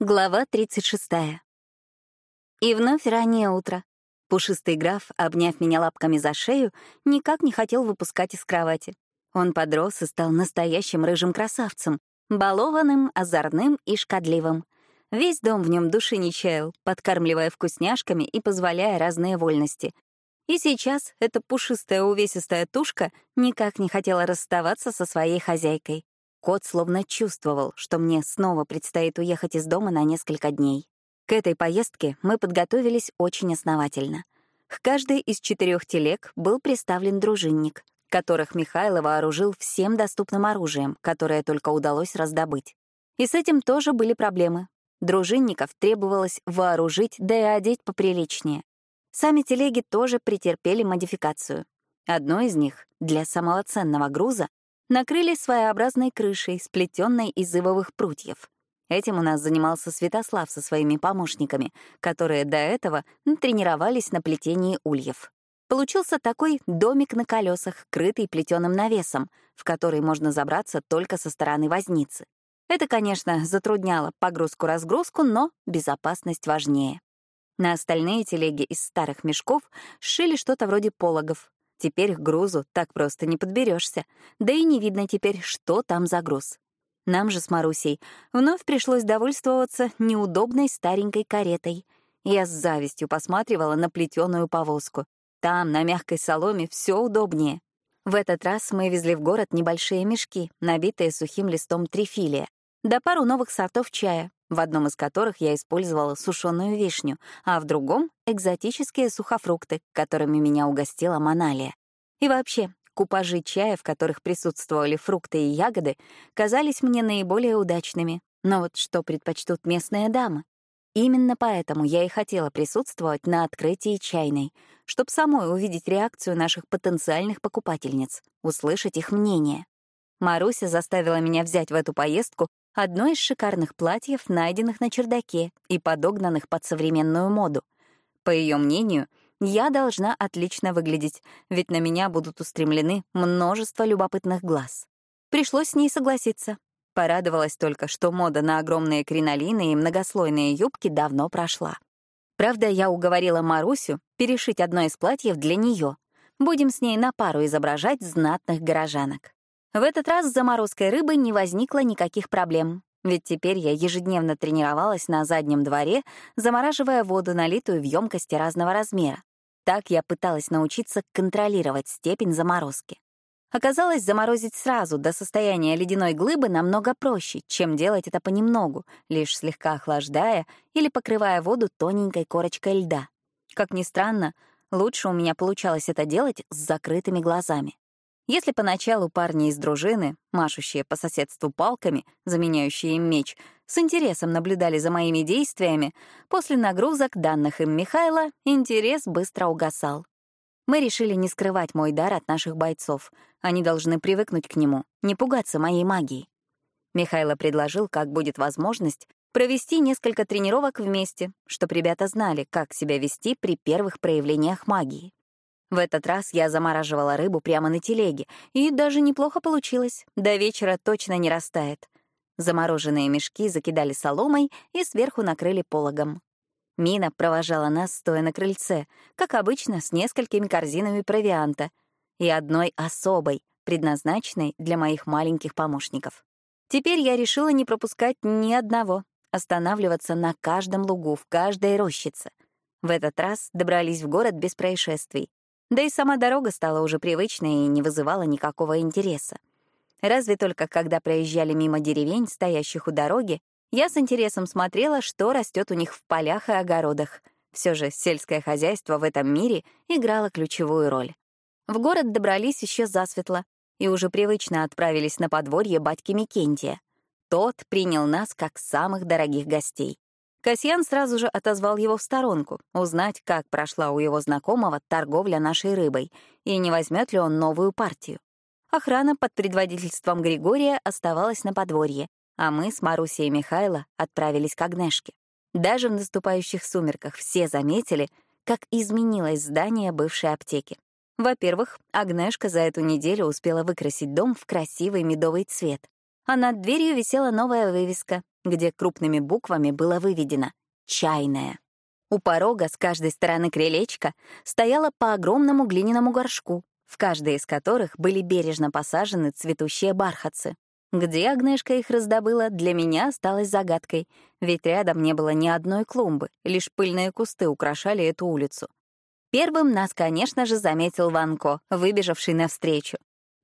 Глава 36. И вновь раннее утро. Пушистый граф, обняв меня лапками за шею, никак не хотел выпускать из кровати. Он подрос и стал настоящим рыжим красавцем, балованным, озорным и шкодливым. Весь дом в нем души не чаял, подкармливая вкусняшками и позволяя разные вольности. И сейчас эта пушистая увесистая тушка никак не хотела расставаться со своей хозяйкой. Кот словно чувствовал, что мне снова предстоит уехать из дома на несколько дней. К этой поездке мы подготовились очень основательно. К каждой из четырех телег был представлен дружинник, которых Михайло вооружил всем доступным оружием, которое только удалось раздобыть. И с этим тоже были проблемы. Дружинников требовалось вооружить, да и одеть поприличнее. Сами телеги тоже претерпели модификацию. Одно из них, для самого ценного груза, накрыли своеобразной крышей, сплетенной из ивовых прутьев. Этим у нас занимался Святослав со своими помощниками, которые до этого тренировались на плетении ульев. Получился такой домик на колесах, крытый плетеным навесом, в который можно забраться только со стороны возницы. Это, конечно, затрудняло погрузку-разгрузку, но безопасность важнее. На остальные телеги из старых мешков сшили что-то вроде пологов, Теперь к грузу так просто не подберешься, да и не видно теперь, что там за груз. Нам же с Марусей вновь пришлось довольствоваться неудобной старенькой каретой. Я с завистью посматривала на плетеную повозку. Там, на мягкой соломе, все удобнее. В этот раз мы везли в город небольшие мешки, набитые сухим листом трифилия, да пару новых сортов чая, в одном из которых я использовала сушеную вишню, а в другом — экзотические сухофрукты, которыми меня угостила Маналия. И вообще, купажи чая, в которых присутствовали фрукты и ягоды, казались мне наиболее удачными. Но вот что предпочтут местные дамы? Именно поэтому я и хотела присутствовать на открытии чайной, чтобы самой увидеть реакцию наших потенциальных покупательниц, услышать их мнение. Маруся заставила меня взять в эту поездку одно из шикарных платьев, найденных на чердаке и подогнанных под современную моду. По ее мнению, я должна отлично выглядеть, ведь на меня будут устремлены множество любопытных глаз. Пришлось с ней согласиться. Порадовалась только, что мода на огромные кринолины и многослойные юбки давно прошла. Правда, я уговорила Марусю перешить одно из платьев для нее. Будем с ней на пару изображать знатных горожанок. В этот раз с заморозкой рыбы не возникло никаких проблем, ведь теперь я ежедневно тренировалась на заднем дворе, замораживая воду, налитую в емкости разного размера. Так я пыталась научиться контролировать степень заморозки. Оказалось, заморозить сразу до состояния ледяной глыбы намного проще, чем делать это понемногу, лишь слегка охлаждая или покрывая воду тоненькой корочкой льда. Как ни странно, лучше у меня получалось это делать с закрытыми глазами. Если поначалу парни из дружины, машущие по соседству палками, заменяющие им меч, с интересом наблюдали за моими действиями, после нагрузок, данных им Михайла, интерес быстро угасал. Мы решили не скрывать мой дар от наших бойцов. Они должны привыкнуть к нему, не пугаться моей магии. Михайло предложил, как будет возможность, провести несколько тренировок вместе, чтобы ребята знали, как себя вести при первых проявлениях магии. В этот раз я замораживала рыбу прямо на телеге, и даже неплохо получилось. До вечера точно не растает. Замороженные мешки закидали соломой и сверху накрыли пологом. Мина провожала нас, стоя на крыльце, как обычно, с несколькими корзинами провианта и одной особой, предназначенной для моих маленьких помощников. Теперь я решила не пропускать ни одного, останавливаться на каждом лугу, в каждой рощице. В этот раз добрались в город без происшествий. Да и сама дорога стала уже привычной и не вызывала никакого интереса. Разве только когда проезжали мимо деревень, стоящих у дороги, я с интересом смотрела, что растет у них в полях и огородах. Все же сельское хозяйство в этом мире играло ключевую роль. В город добрались еще засветло и уже привычно отправились на подворье батьки Микентия. Тот принял нас как самых дорогих гостей. Касьян сразу же отозвал его в сторонку, узнать, как прошла у его знакомого торговля нашей рыбой и не возьмет ли он новую партию. Охрана под предводительством Григория оставалась на подворье, а мы с Марусей и Михайло отправились к Агнешке. Даже в наступающих сумерках все заметили, как изменилось здание бывшей аптеки. Во-первых, Агнешка за эту неделю успела выкрасить дом в красивый медовый цвет, а над дверью висела новая вывеска где крупными буквами было выведено «Чайная». У порога с каждой стороны крылечка стояло по огромному глиняному горшку, в каждой из которых были бережно посажены цветущие бархатцы. Где Агнешка их раздобыла, для меня осталось загадкой, ведь рядом не было ни одной клумбы, лишь пыльные кусты украшали эту улицу. Первым нас, конечно же, заметил Ванко, выбежавший навстречу.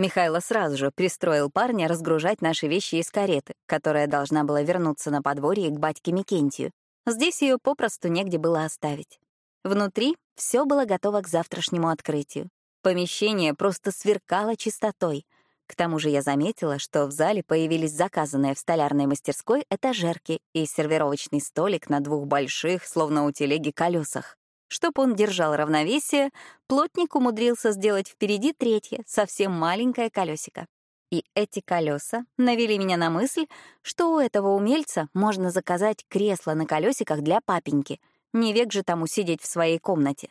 Михайло сразу же пристроил парня разгружать наши вещи из кареты, которая должна была вернуться на подворье к батьке Микентию. Здесь ее попросту негде было оставить. Внутри все было готово к завтрашнему открытию. Помещение просто сверкало чистотой. К тому же я заметила, что в зале появились заказанные в столярной мастерской этажерки и сервировочный столик на двух больших, словно у телеги, колесах. Чтоб он держал равновесие, плотник умудрился сделать впереди третье, совсем маленькое колесико. И эти колеса навели меня на мысль, что у этого умельца можно заказать кресло на колесиках для папеньки. Не век же тому сидеть в своей комнате.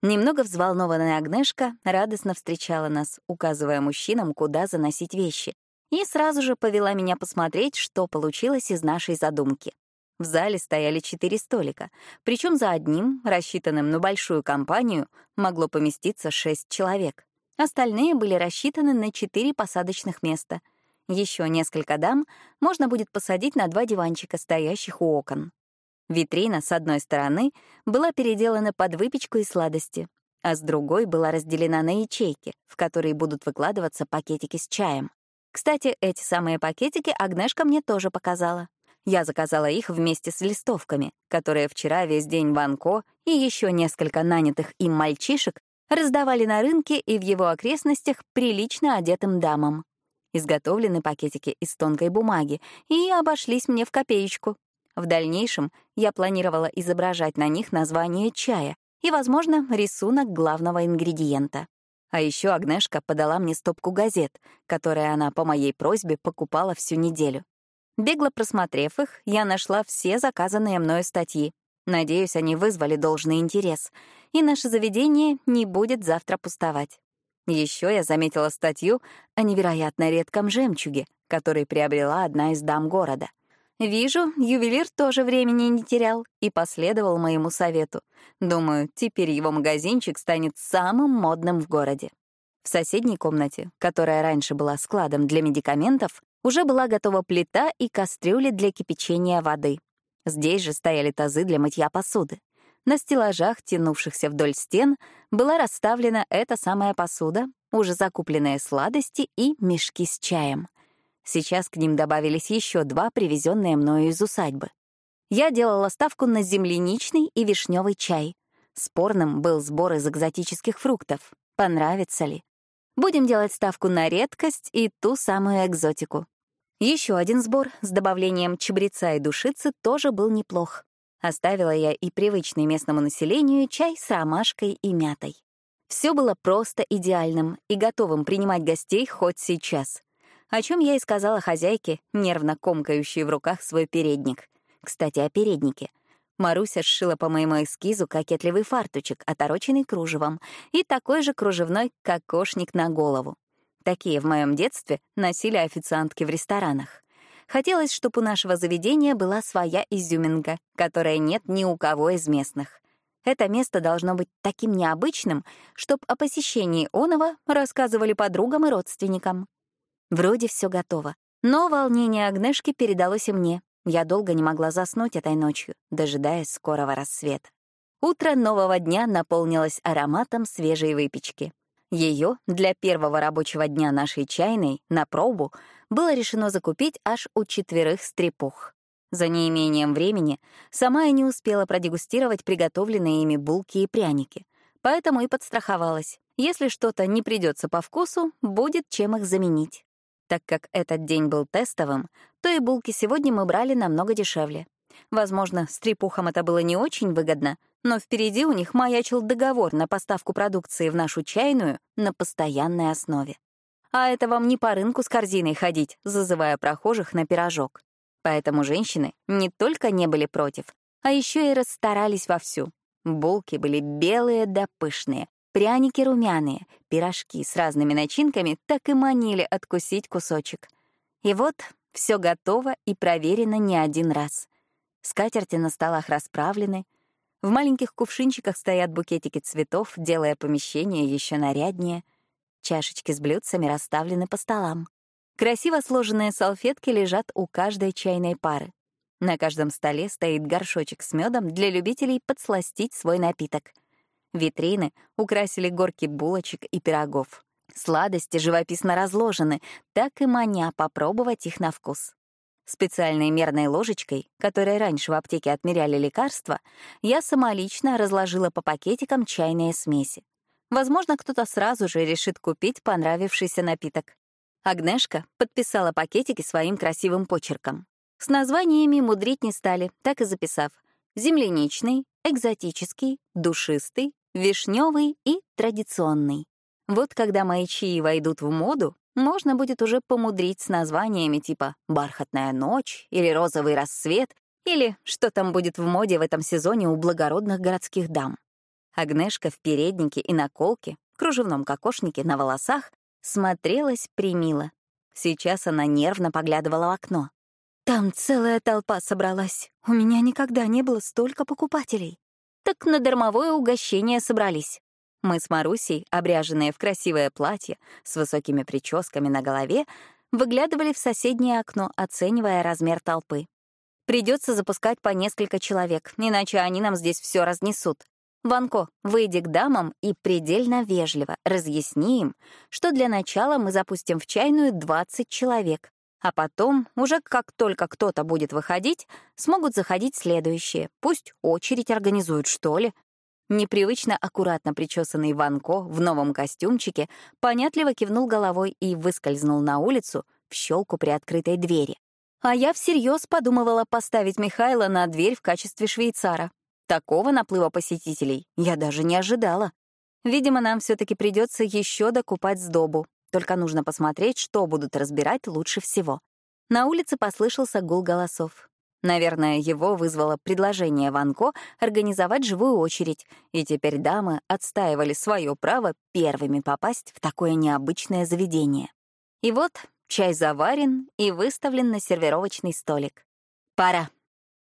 Немного взволнованная Агнешка радостно встречала нас, указывая мужчинам, куда заносить вещи, и сразу же повела меня посмотреть, что получилось из нашей задумки. В зале стояли четыре столика, причем за одним, рассчитанным на большую компанию, могло поместиться шесть человек. Остальные были рассчитаны на четыре посадочных места. Еще несколько дам можно будет посадить на два диванчика, стоящих у окон. Витрина с одной стороны была переделана под выпечку и сладости, а с другой была разделена на ячейки, в которые будут выкладываться пакетики с чаем. Кстати, эти самые пакетики Агнешка мне тоже показала. Я заказала их вместе с листовками, которые вчера весь день Ванко и еще несколько нанятых им мальчишек раздавали на рынке и в его окрестностях прилично одетым дамам. Изготовлены пакетики из тонкой бумаги и обошлись мне в копеечку. В дальнейшем я планировала изображать на них название чая и, возможно, рисунок главного ингредиента. А еще Агнешка подала мне стопку газет, которые она по моей просьбе покупала всю неделю. Бегло просмотрев их, я нашла все заказанные мною статьи. Надеюсь, они вызвали должный интерес, и наше заведение не будет завтра пустовать. Еще я заметила статью о невероятно редком жемчуге, который приобрела одна из дам города. Вижу, ювелир тоже времени не терял и последовал моему совету. Думаю, теперь его магазинчик станет самым модным в городе. В соседней комнате, которая раньше была складом для медикаментов, уже была готова плита и кастрюли для кипячения воды. Здесь же стояли тазы для мытья посуды. На стеллажах, тянувшихся вдоль стен, была расставлена эта самая посуда, уже закупленные сладости и мешки с чаем. Сейчас к ним добавились еще два, привезенные мною из усадьбы. Я делала ставку на земляничный и вишневый чай. Спорным был сбор из экзотических фруктов. Понравится ли? Будем делать ставку на редкость и ту самую экзотику. Еще один сбор с добавлением чабреца и душицы тоже был неплох. Оставила я и привычный местному населению чай с ромашкой и мятой. Все было просто идеальным и готовым принимать гостей хоть сейчас. О чем я и сказала хозяйке, нервно комкающей в руках свой передник. Кстати, о переднике. Маруся сшила по моему эскизу кокетливый фартучек, отороченный кружевом, и такой же кружевной кокошник на голову. Такие в моем детстве носили официантки в ресторанах. Хотелось, чтобы у нашего заведения была своя изюминка, которой нет ни у кого из местных. Это место должно быть таким необычным, чтобы о посещении Онова рассказывали подругам и родственникам. Вроде все готово. Но волнение Агнешки передалось и мне. Я долго не могла заснуть этой ночью, дожидаясь скорого рассвета. Утро нового дня наполнилось ароматом свежей выпечки. Ее для первого рабочего дня нашей чайной на пробу было решено закупить аж у четверых стрепух. За неимением времени сама я не успела продегустировать приготовленные ими булки и пряники, поэтому и подстраховалась. Если что-то не придется по вкусу, будет чем их заменить. Так как этот день был тестовым, то и булки сегодня мы брали намного дешевле. Возможно, стрепухам это было не очень выгодно, но впереди у них маячил договор на поставку продукции в нашу чайную на постоянной основе. А это вам не по рынку с корзиной ходить, зазывая прохожих на пирожок. Поэтому женщины не только не были против, а еще и расстарались вовсю. Булки были белые да пышные, пряники румяные, пирожки с разными начинками так и манили откусить кусочек. И вот Все готово и проверено не один раз. Скатерти на столах расправлены. В маленьких кувшинчиках стоят букетики цветов, делая помещение еще наряднее. Чашечки с блюдцами расставлены по столам. Красиво сложенные салфетки лежат у каждой чайной пары. На каждом столе стоит горшочек с медом для любителей подсластить свой напиток. Витрины украсили горки булочек и пирогов. Сладости живописно разложены, так и маня попробовать их на вкус. Специальной мерной ложечкой, которой раньше в аптеке отмеряли лекарства, я самолично разложила по пакетикам чайные смеси. Возможно, кто-то сразу же решит купить понравившийся напиток. Агнешка подписала пакетики своим красивым почерком. С названиями мудрить не стали, так и записав. Земляничный, экзотический, душистый, вишневый и традиционный. Вот когда мои чаи войдут в моду, можно будет уже помудрить с названиями типа «Бархатная ночь» или «Розовый рассвет» или что там будет в моде в этом сезоне у благородных городских дам. Агнешка в переднике и наколке, кружевном кокошнике на волосах смотрелась примило. Сейчас она нервно поглядывала в окно. «Там целая толпа собралась. У меня никогда не было столько покупателей». Так на дармовое угощение собрались. Мы с Марусей, обряженные в красивое платье, с высокими прическами на голове, выглядывали в соседнее окно, оценивая размер толпы. Придется запускать по несколько человек, иначе они нам здесь все разнесут. Ванко, выйди к дамам и предельно вежливо разъясни им, что для начала мы запустим в чайную 20 человек, а потом, уже как только кто-то будет выходить, смогут заходить следующие. Пусть очередь организуют, что ли. Непривычно аккуратно причесанный Ванко в новом костюмчике понятливо кивнул головой и выскользнул на улицу в щелку при открытой двери. А я всерьез подумывала поставить Михайла на дверь в качестве швейцара. Такого наплыва посетителей я даже не ожидала. Видимо, нам все-таки придется еще докупать сдобу. Только нужно посмотреть, что будут разбирать лучше всего. На улице послышался гул голосов. Наверное, его вызвало предложение Ванко организовать живую очередь, и теперь дамы отстаивали свое право первыми попасть в такое необычное заведение. И вот чай заварен и выставлен на сервировочный столик. Пора.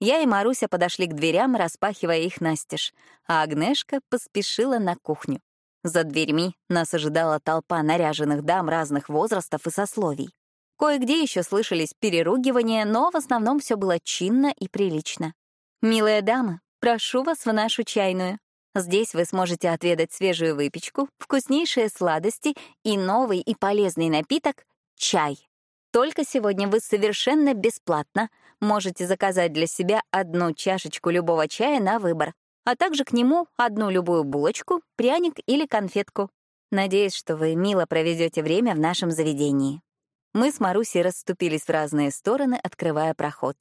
Я и Маруся подошли к дверям, распахивая их настежь, а Агнешка поспешила на кухню. За дверьми нас ожидала толпа наряженных дам разных возрастов и сословий. Кое-где еще слышались переругивания, но в основном все было чинно и прилично. «Милые дамы, прошу вас в нашу чайную. Здесь вы сможете отведать свежую выпечку, вкуснейшие сладости и новый и полезный напиток — чай. Только сегодня вы совершенно бесплатно можете заказать для себя одну чашечку любого чая на выбор, а также к нему одну любую булочку, пряник или конфетку. Надеюсь, что вы мило проведете время в нашем заведении. Мы с Марусей расступились в разные стороны, открывая проход.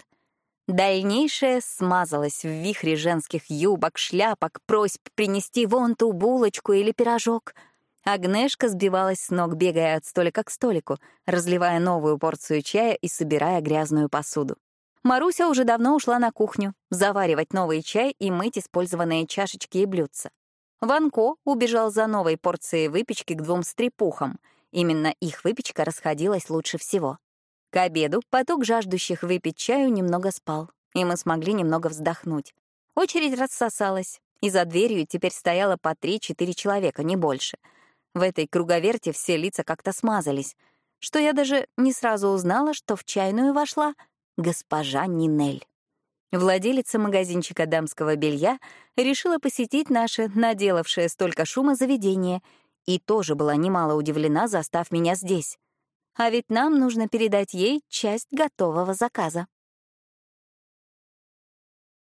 Дальнейшее смазалось в вихре женских юбок, шляпок, просьб принести вон ту булочку или пирожок. Агнешка сбивалась с ног, бегая от столика к столику, разливая новую порцию чая и собирая грязную посуду. Маруся уже давно ушла на кухню, заваривать новый чай и мыть использованные чашечки и блюдца. Ванко убежал за новой порцией выпечки к двум стрепухам — Именно их выпечка расходилась лучше всего. К обеду поток жаждущих выпить чаю немного спал, и мы смогли немного вздохнуть. Очередь рассосалась, и за дверью теперь стояло по 3-4 человека, не больше. В этой круговерте все лица как-то смазались, что я даже не сразу узнала, что в чайную вошла госпожа Нинель. Владелица магазинчика дамского белья решила посетить наше, наделавшее столько шума, заведение — и тоже была немало удивлена, застав меня здесь. А ведь нам нужно передать ей часть готового заказа.